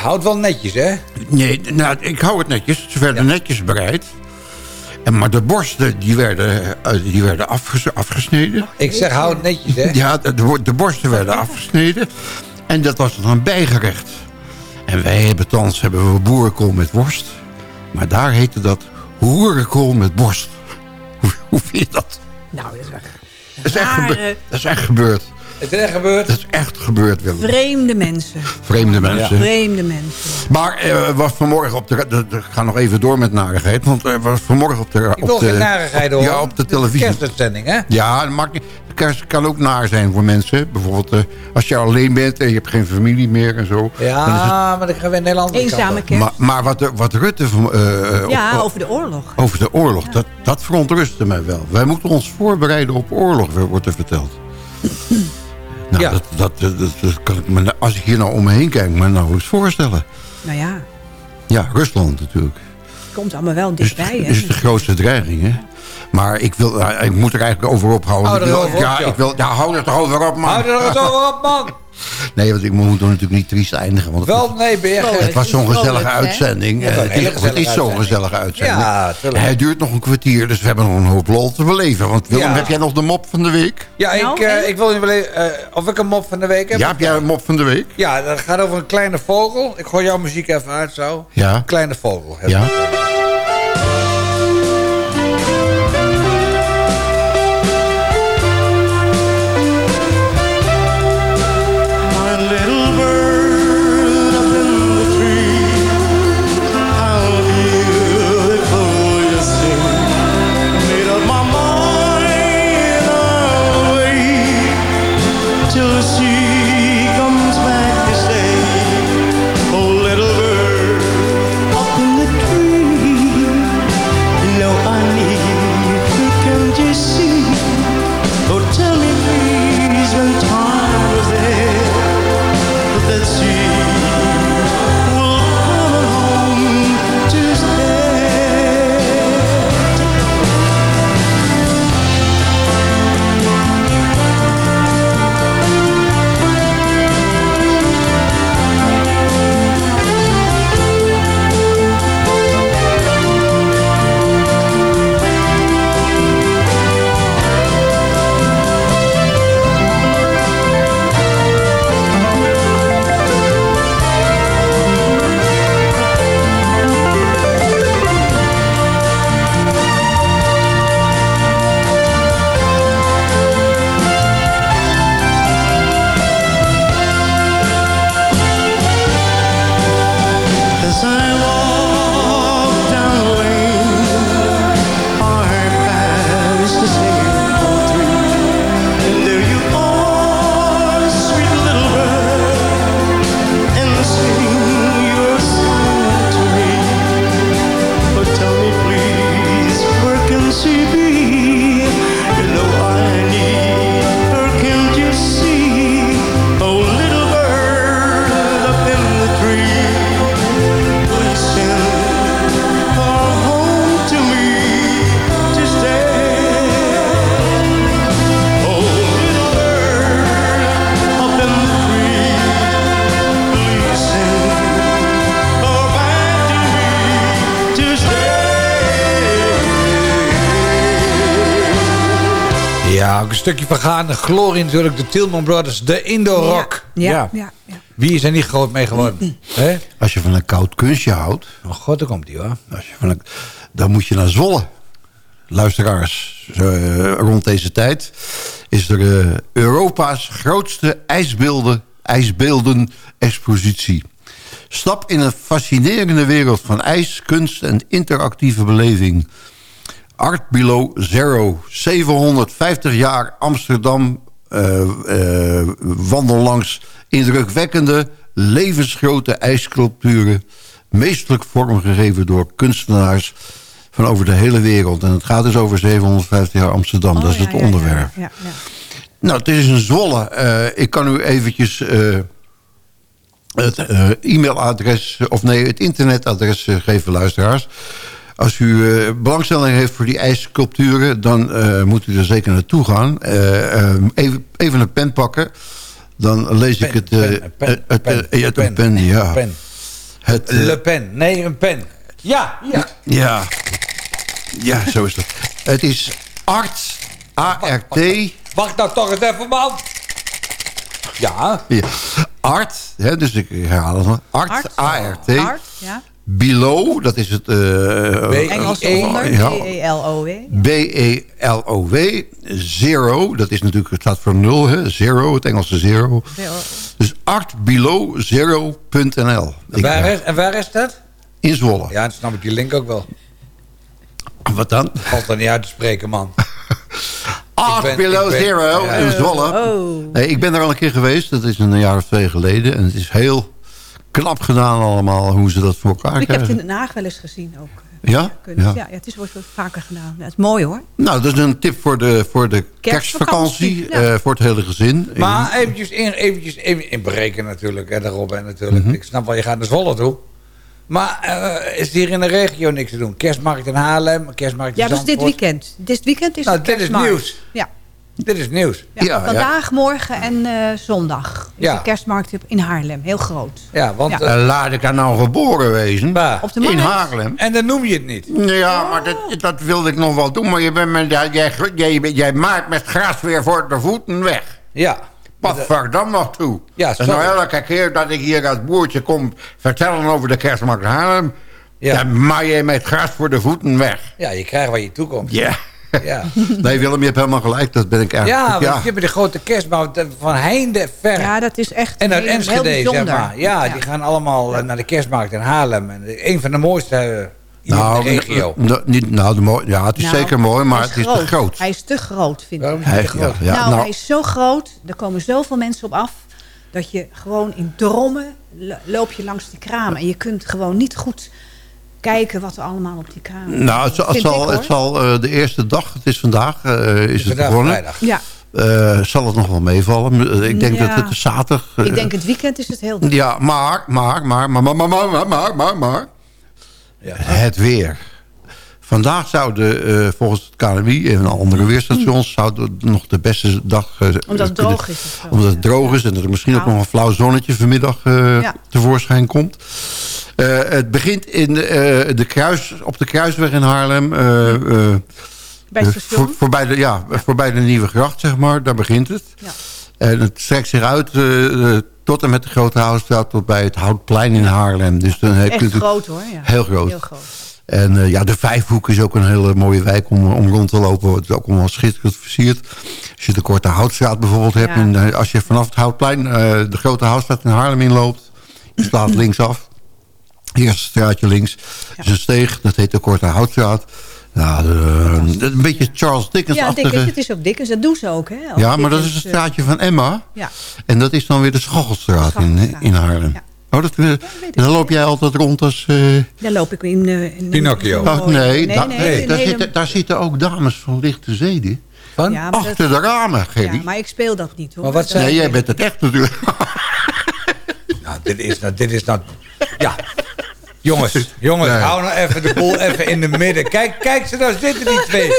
Houd wel netjes, hè? Nee, nou, ik hou het netjes. Ze werden netjes bereid. En, maar de borsten die werden, die werden afges- afgesneden. Ik zeg houd netjes, hè? Ja, de, de- de borsten werden afgesneden. En dat was dan een bijgerecht. En wij hebben thans hebben we boerenkool met worst. Maar daar heette dat hoerenkool met borst. Hoe, hoe vind je dat? Nou, dat is echt Dat is echt, rare, gebe- dat is echt gebeurd. Het is echt gebeurd. Dat is echt gebeurd, Willem. vreemde mensen. Vreemde mensen. Vreemde mensen. Maar eh, was vanmorgen op de... Ik ga nog even door met narigheid. Want er was vanmorgen op de... Ik wil geen narigheid hoor. Ja, op de televisie. Kerstuitzending, hè? Ja, dat maakt niet, kerst kan ook naar zijn voor mensen. Bijvoorbeeld eh, als je alleen bent en je hebt geen familie meer en zo. dan is het- Ja, maar dan gaan we in Nederland. Eenzame kerst. maar, maar wat, de- wat Rutte van, eh, ja, op- over de oorlog. over de oorlog, dat, dat verontrustte mij wel. Wij moeten ons voorbereiden op oorlog, wordt er verteld. nou, Ja. dat, dat, dat, dat kan ik me, als ik hier nou om me heen kijk, me nauwelijks voorstellen. Nou ja, Ja, Rusland natuurlijk. het komt allemaal wel dichtbij. hè. is de grootste dreiging, hè? Maar ik, wil, eh, ik moet er eigenlijk over ophouden. Hou er over op, ja, ik wil, ja, hou er toch over op, man. Houd er eens over op, man. Nee, want ik moet er natuurlijk niet triest eindigen. Want het, Wel, nee, Beer. het was zo'n gezellige uitzending. Een het, is, het is gezellige zo'n uitzending. gezellige uitzending. Ja, tuurlijk. Hij duurt nog een kwartier, dus we hebben nog een hoop lol te beleven. Want Willem, Ja. heb jij nog de mop van de week? Ja, ik, Nou, eh, hè? ik wil je wel even, eh, of ik een mop van de week heb. Ja, heb jij een mop van de week? Ja, dat gaat over een kleine vogel. Ik gooi jouw muziek even uit zo. Ja. Kleine vogel. Ja. Stukje vergaande glorie natuurlijk. De Tillman Brothers, de Indo-rock. Ja, ja, ja. ja. Wie is er niet groot mee geworden? Hè? Als je van een koud kunstje houdt, Oh god, daar komt hij hoor. als je van een, dan moet je naar Zwolle. Luisteraars, eh, rond deze tijd is er eh, Europa's grootste ijsbeelden, ijsbeelden expositie. Stap in een fascinerende wereld van ijs, kunst en interactieve beleving. Art Below Zero. 750 jaar Amsterdam. eh, wandel langs indrukwekkende, levensgrote ijssculpturen. Meestelijk vormgegeven door kunstenaars van over de hele wereld. En het gaat dus over 750 jaar Amsterdam. dat is Oh, ja, het onderwerp. Ja, ja. Nou, het is een Zwolle. Eh, ik kan u eventjes het e-mailadres... of nee, het internetadres geven, luisteraars. Als u eh, belangstelling heeft voor die ijssculpturen... dan eh, moet u er zeker naartoe gaan. Eh, even, even een pen pakken. Dan lees ik het... pen, een pen, het, pen, ja, een pen, ja. pen. Het, Le Pen. Nee, een pen. Ja, ja. ja. Ja, zo is dat. Het is Art, A-R-T... Wacht nou toch eens even, man. Ja. Ja. Art, hè, dus ik herhaal het Art. A-R-T. Art, ja. Below, dat is het... Engels onder, ja, B-E-L-O-W. B-E-L-O-W. Zero, dat is natuurlijk, het staat voor nul, hè? Zero, het Engelse zero. Dus artbelowzero.nl. En waar, is, en waar is dat? In Zwolle. Ja, dan snap ik die link ook wel. Wat dan? Valt er niet uit te spreken, man. Art ben- Below ben- Zero ja. in Zwolle. Oh. Nee, ik ben er al een keer geweest, dat is een jaar of twee geleden. En het is heel knap gedaan allemaal, hoe ze dat voor elkaar Ik heb het krijgen. in Den Haag wel eens gezien ook. Ja? Kunnen. Ja. Ja. Ja, het is wordt wel vaker gedaan. Ja, het is mooi hoor. Nou, dat is een tip voor de, voor de kerstvakantie, Kerstvakantie, ja. eh, voor het hele gezin. Maar eventjes, in, eventjes even inbreken natuurlijk. En daarop en natuurlijk. Mhm. Ik snap wel, je gaat naar Zwolle toe. Maar eh, is hier in de regio niks te doen? Kerstmarkt in Haarlem, kerstmarkt in Ja, dat is dit weekend. Dit weekend is Nou, dit is nieuws. Ja. Dit is nieuws. Ja, vandaag, morgen en eh, zondag is Ja. de kerstmarkt in Haarlem. Heel groot. Ja, want... Ja. eh, Eh, laat ik daar nou geboren wezen. Op de in. Haarlem. En dan noem je het niet. Ja, maar dat, dat wilde ik nog wel doen. Maar je bent met, jij, jij, jij, jij maakt met gras weer voor de voeten weg. Ja. Wat vaak dan nog toe? Ja, en nou elke keer dat ik hier als boertje kom vertellen over de kerstmarkt in Haarlem... Ja. dan maai je met gras voor de voeten weg. Ja, je krijgt waar je toekomt. Ja. Ja. Nee, Willem, je hebt helemaal gelijk. Dat ben ik eigenlijk. Ja, want je hebt de grote kerstmarkt van heinde ver. Ja, dat is echt En uit heel, heel Enschede, zeg maar. Ja, die gaan allemaal eh, naar de kerstmarkt in Haarlem. En een van de mooiste eh, in de regio. niet, nou, de mooi, ja, het is Nou, zeker mooi, maar het is te groot. Hij is te groot, vind ik. Hij- ja, ja, nou, nou, hij is zo groot. Er komen zoveel mensen op af. Dat je gewoon in drommen lo- loop je langs die kramen. En je kunt gewoon niet goed kijken wat er allemaal op die kramen Nou, het, zal- het ik, zal, hoor. het zal eh, de eerste dag, het is vandaag, eh, is het vandaag begonnen. vrijdag. Ja, Eh, zal het nog wel meevallen? Eh, Ik denk Ja. dat het zaterdag. eh, ik denk het weekend is het heel druk. Ja, maar, maar, maar, maar, maar, maar, maar, maar, maar, maar, maar. Het weer. Vandaag zouden eh, volgens het KNMI en andere weerstations... zou het nog de beste dag... eh, Omdat het droog is. zo. Omdat het droog is en er misschien ook nog een flauw zonnetje vanmiddag eh, Ja. tevoorschijn komt. Het begint in de kruis, op de Kruisweg in Haarlem. Bij het station. voor, voorbij, de, ja, voorbij de Nieuwe Gracht, zeg maar. Daar begint het. Ja. En het strekt zich uit tot en met de Grote Houtstraat... tot bij het Houtplein in Haarlem. Dus dan Echt groot hoor. Ja. Heel groot. Heel groot. En eh, ja, de Vijfhoek is ook een hele mooie wijk om, om rond te lopen. Het is ook allemaal schitterend versierd. Als je de Korte Houtstraat bijvoorbeeld hebt... Ja. En, eh, als je vanaf het Houtplein eh, de Grote Houtstraat in Haarlem inloopt... je slaat linksaf. Eerste straatje links is een steeg. Dat heet de Korte Houtstraat. Ja, een beetje Charles Ja, Dickens-achtige... Dickens, het is ook Dickens. Dat doen ze ook. Hè? Ja, maar dat is Dickens, het eh, straatje van Emma. Ja. En dat is dan weer de Schachelstraat in, in Haarlem. Ja. Oh, dat, eh, daar loop jij altijd rond als... eh, Daar loop ik in... eh, in Pinocchio. in- Oh, nee, nee, da- nee, daar, hele- zitten, daar zitten ook dames van lichte zeden. Van? Ja, Achter de ramen, Gerry. Ja, maar ik speel dat niet hoor. Maar wat nee, jij bent het echt natuurlijk. Nou, dit is nou... Dit is nou ja. Jongens, jongens, Nee. hou nou even de boel even in de midden. Kijk, kijk ze nou zitten, die twee.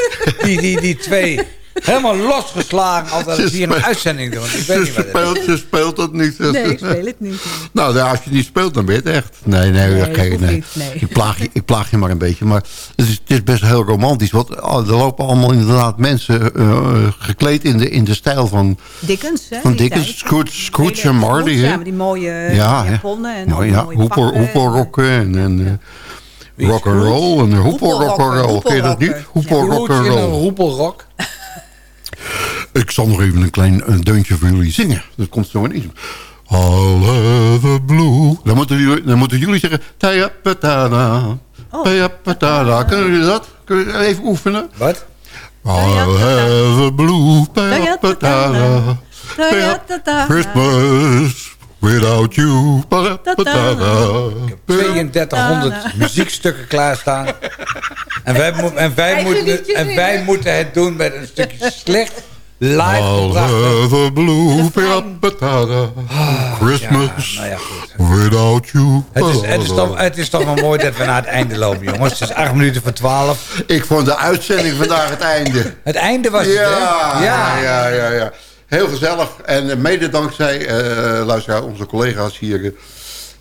Die, die, die twee. Helemaal losgeslagen als dat hier een uitzending doen. Ik weet Ze niet wat speelt, ze speelt dat niet. Nee, ik speel het niet. Nou, ja, als je niet speelt, dan ben je het echt. Nee, nee, Nee, nee. niet, nee. Ik, plaag je, ik plaag je maar een beetje. Maar het is, het is best heel romantisch. Want oh, er lopen allemaal inderdaad mensen eh, gekleed in de, in de stijl van, Dickens, hè? van Dickens. Scrooge, Scrooge en Marley. Ja, hè? met die mooie eh, Ja, japonnen en Nou ja, mooie hoepelrokken en, en eh, rock and roll en hoepel rock and roll. Ken je dat niet? Hoepel rock and Scrooge in een roll. roepelrok. Ik zal nog even een klein een deuntje voor jullie zingen. Dat komt zo ineens. I'll have a blue. Dan moeten jullie, dan moeten jullie zeggen... Taya patana. Taya patana. Kunnen jullie dat? Kunnen jullie even oefenen? Wat? I'll have a blue patana. Christmas without you. Taya patana. 3200 muziekstukken klaarstaan. En wij, mo- en, wij moeten, en wij moeten het doen met een stukje slecht live I'll blue taya patana. Christmas Nou ja, goed. without you. Het is, het, is toch, het is toch wel mooi dat we naar het einde lopen, jongens. Het is acht minuten voor twaalf. Ik vond de uitzending vandaag het einde. Het einde was het, Ja, hè? ja, ja, ja, ja. Heel gezellig. En eh, mede dankzij, eh luisteraar, onze collega's hier... eh,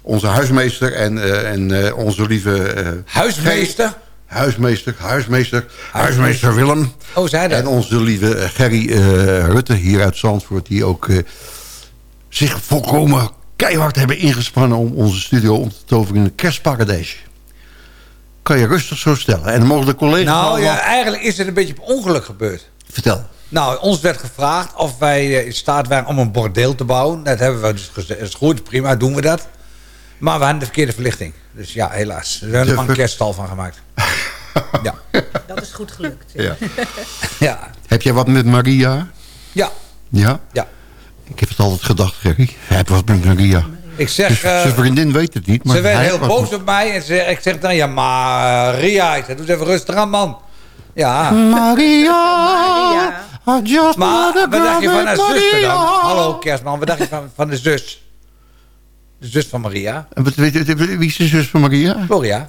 onze huismeester en, eh, en eh, onze lieve... eh, Huismeester? Huismeester, huismeester, huismeester Willem. Oh, zei dat? En onze lieve eh, Gerry eh, Rutte hier uit Zandvoort... die ook eh, zich volkomen keihard hebben ingespannen... om onze studio om te toveren in een kerstparadijsje. Kan je rustig zo stellen. En dan mogen de collega's... Nou ja, eigenlijk is het een beetje op ongeluk gebeurd. Vertel. Nou, ons werd gevraagd of wij in staat waren om een bordeel te bouwen. Dat hebben we dus gezegd. Dat is goed, prima, doen we dat. Maar we hadden de verkeerde verlichting. Dus ja, helaas. We hebben er een kerststal van gemaakt. Ja. Dat is goed gelukt. Ja. Ja. Heb jij wat met Maria? Ja. Ja? Ja. Ik heb het altijd gedacht, Gerry. Hij heeft wat met Maria. Ik zeg... Dus eh, zijn vriendin weet het niet. Maar ze werd heel boos op mij. En ze, ik zeg dan, ja, Maria. Ik zeg, doe eens even rustig aan, man. Ja. Maria, I just Maar wat dacht je van haar zuster dan? Maria. Hallo, kerstman. Wat dacht je van, van de zus? De zus van Maria. En wat- weet Wie is de zus van Maria? Gloria.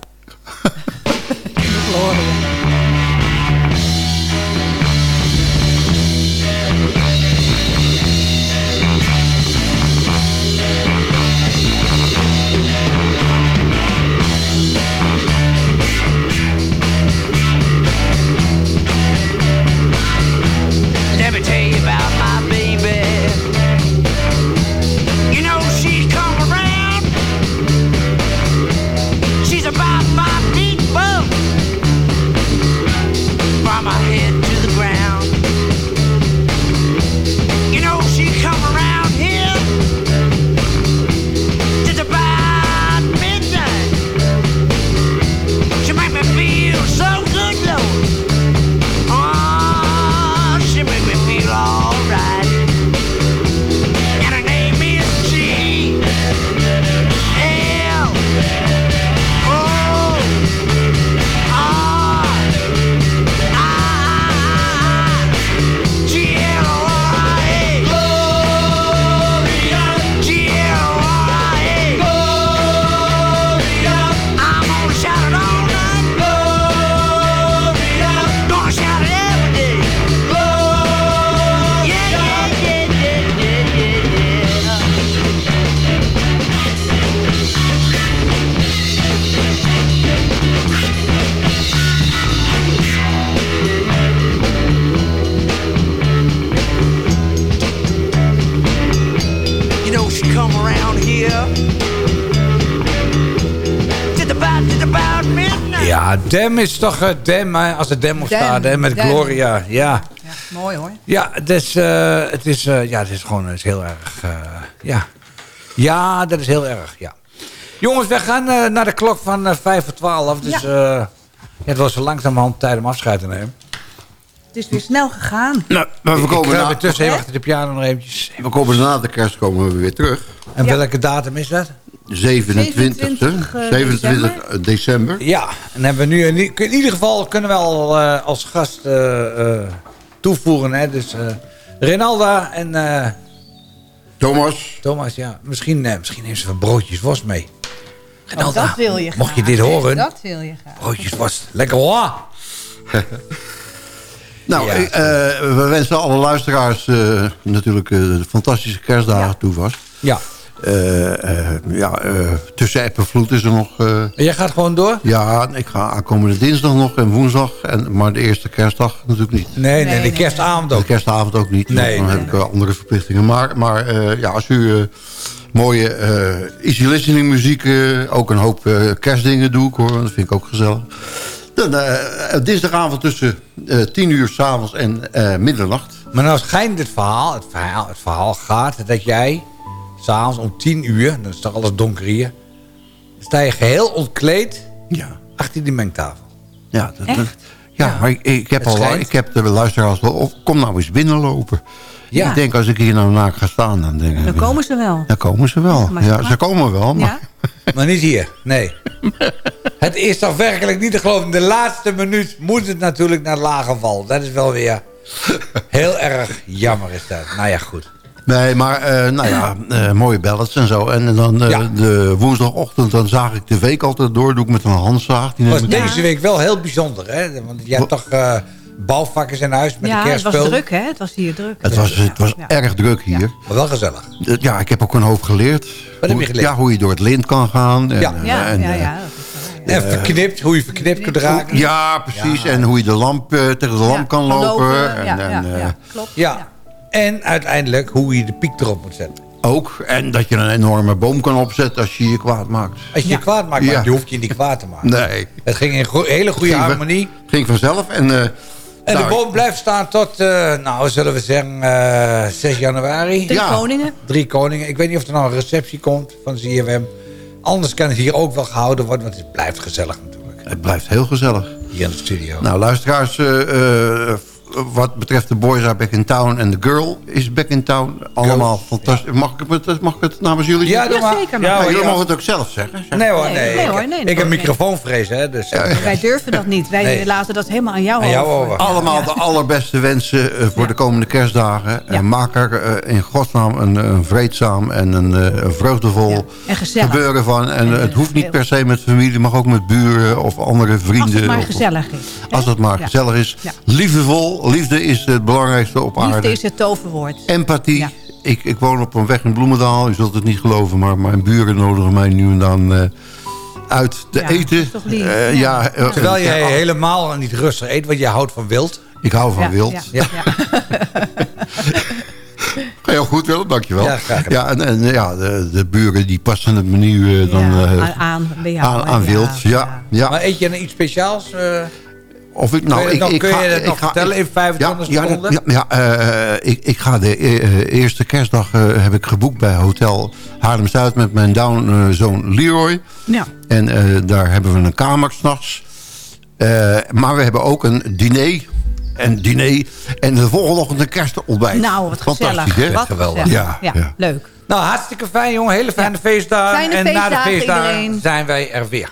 Let Dem is toch uh, Dem, hè, als het Dem staat, hè, met Dem. Gloria. Ja, Ja, mooi hoor. ja het, is, eh, het, is, eh, ja het is gewoon het is heel erg... eh, ja. ja, dat is heel erg, ja. Jongens, we gaan eh, naar de klok van eh, vijf voor twaalf. Dus Ja. eh, ja, het was zo langzamerhand tijd om afscheid te nemen. Het is weer snel gegaan. Nou, maar we Ik komen, na, tussen even achter de piano nog eventjes. we komen na de kerst komen we weer terug. En Ja. welke datum is dat? 27, 27, eh, 27 december. Ja, en hebben we nu in, ieder geval kunnen we al eh, als gast eh, eh, toevoegen. Hè? Dus eh Renalda en eh, Thomas, Thomas, ja. Misschien, eh, misschien neemt ze wat broodjes worst mee. Oh, Renalda, dat wil je mocht je graag, dit horen? Dat wil je graag. Broodjes worst. Lekker hoor. nou, Ja. ik, eh, we wensen alle luisteraars eh, natuurlijk eh, fantastische kerstdagen toe vast. Ja. Eh, eh, ja, eh, tussen app en vloed is er nog... eh, En jij gaat gewoon door? ja, ik ga aankomende dinsdag nog en woensdag. En, maar de eerste kerstdag natuurlijk niet. Nee, nee, Nee, de nee, kerstavond De ook. kerstavond ook niet. Nee, dan nee, heb ik wel andere verplichtingen. Maar, maar eh, ja, als u eh, mooie eh easy listening muziek... eh, ook een hoop eh, kerstdingen doe ik hoor. Dat vind ik ook gezellig. Dan, eh, dinsdagavond tussen eh 10 uur s'avonds en eh middernacht. Maar nou schijnt het verhaal, het verhaal, het verhaal gaat dat jij s'avonds om tien uur, dan is toch alles donker hier. Dan sta je geheel ontkleed Ja. achter die mengtafel. Ja, dat, Echt? dat- ja, maar ik, ik, heb al, ik heb de luisteraars wel op. Kom nou eens binnenlopen. Ja. Ik denk als ik hier nou naakt ga staan, dan denk ik... Dan komen ze wel. Dan komen ze wel. Ja, ze komen wel, maar... Ja? Maar niet hier, nee. het is toch werkelijk niet te geloven. De laatste minuut moet het natuurlijk naar Lagerval. Dat is wel weer heel erg jammer is dat. Nou ja, goed. Nee, maar eh, nou ja, eh, mooie ballads en zo. En dan eh, Ja. de woensdagochtend, dan zaag ik de week altijd door. Doe ik met een handzaag. Die was deze week wel heel bijzonder, hè? Want je hebt toch eh, bouwvakkers in huis met Ja, de het was kerstspul. druk, hè? Het was hier druk. Het was, het was Ja. erg druk hier. Maar wel gezellig. Ja, ik heb ook een hoop geleerd. heb Hoe- je geleerd? Ja, hoe je door het lint kan gaan. En, Ja. Ja, en, ja, ja. En verknipt, hoe je verknipt kunt raken. Ja, precies. Ja. En hoe je de lamp, tegen de lamp Ja, kan lopen. lopen, En, ja, en, ja, ja, klopt. Ja. En uiteindelijk hoe je de piek erop moet zetten. Ook. En dat je een enorme boom kan opzetten als je je kwaad maakt. Als je je kwaad maakt, Ja. maar je hoeft je niet kwaad te maken. Nee. Het ging in go- hele goede Ging harmonie. Ging vanzelf. En, eh, En nou, de boom blijft staan tot, eh, nou zullen we zeggen, eh 6 januari. Drie Ja. koningen. Drie koningen. Ik weet niet of er nou een receptie komt van ZFM. Anders kan het hier ook wel gehouden worden, want het blijft gezellig natuurlijk. Het blijft heel gezellig. Hier in de studio. Nou, luisteraars, eh, eh, wat betreft de Boys Are Back in Town en The Girl is Back in Town. Allemaal fantastisch. Mag ik, het, mag ik het namens jullie ja, zeggen? doe maar. zeker, Ja, Ja, jullie ja. mogen het ook zelf zeggen. Nee hoor, Nee, nee. nee ik, heb microfoonvrees, hè. Dus, Wij durven dat niet. Wij Nee. laten dat helemaal aan jou Aan jou over. over. Allemaal de allerbeste wensen eh, voor Ja. de komende kerstdagen. Ja. En maak er eh, in godsnaam een, een vreedzaam en een, eh, een vreugdevol Ja. En gezellig. gebeuren van. En En, het hoeft niet per se met familie, mag ook met buren of andere vrienden. Als het maar gezellig is. Als het maar Ja. gezellig is. Ja. Liefde is het belangrijkste op aarde. Liefde is het toverwoord. Empathie. Ja. Ik, ik woon op een weg in Bloemendaal. U zult het niet geloven, maar mijn buren nodigen mij nu en dan eh, uit te Ja, dat eten. is toch lief? Eh, Ja. ja, eh, Terwijl je ja, helemaal niet rustig eet, want je houdt van wild. Ik hou van Ja, wild. ja, Ja. ja. Heel goed, Willem, dankjewel. Ja, ja, en, en ja, de, de buren die passen het menu eh, dan Ja, eh, aan, aan, bij jou, aan, hè? aan wild. Ja, ja. Maar eet je dan iets speciaals? Eh? Of ik, nou, kun je, ik, nog, ik kun ga, je dat ik nog ga- vertellen in ja, 25 ja, seconden? ja, ja, eh, ik, ik ga de eh, eerste kerstdag eh, heb ik geboekt bij Hotel Haarlem-Zuid met mijn down-zoon Leroy. Ja. En eh, daar hebben we een kamer s'nachts. Eh maar we hebben ook een diner. En diner. En de volgende ochtend een kerstontbijt. Nou, wat gezellig. Hè? Wat Geweldig. gezellig. Ja, Ja, ja. leuk. Nou, hartstikke fijn, jongen. Hele fijne feestdagen. Fijne en na de feestdagen, feestdagen iedereen. zijn wij er weer.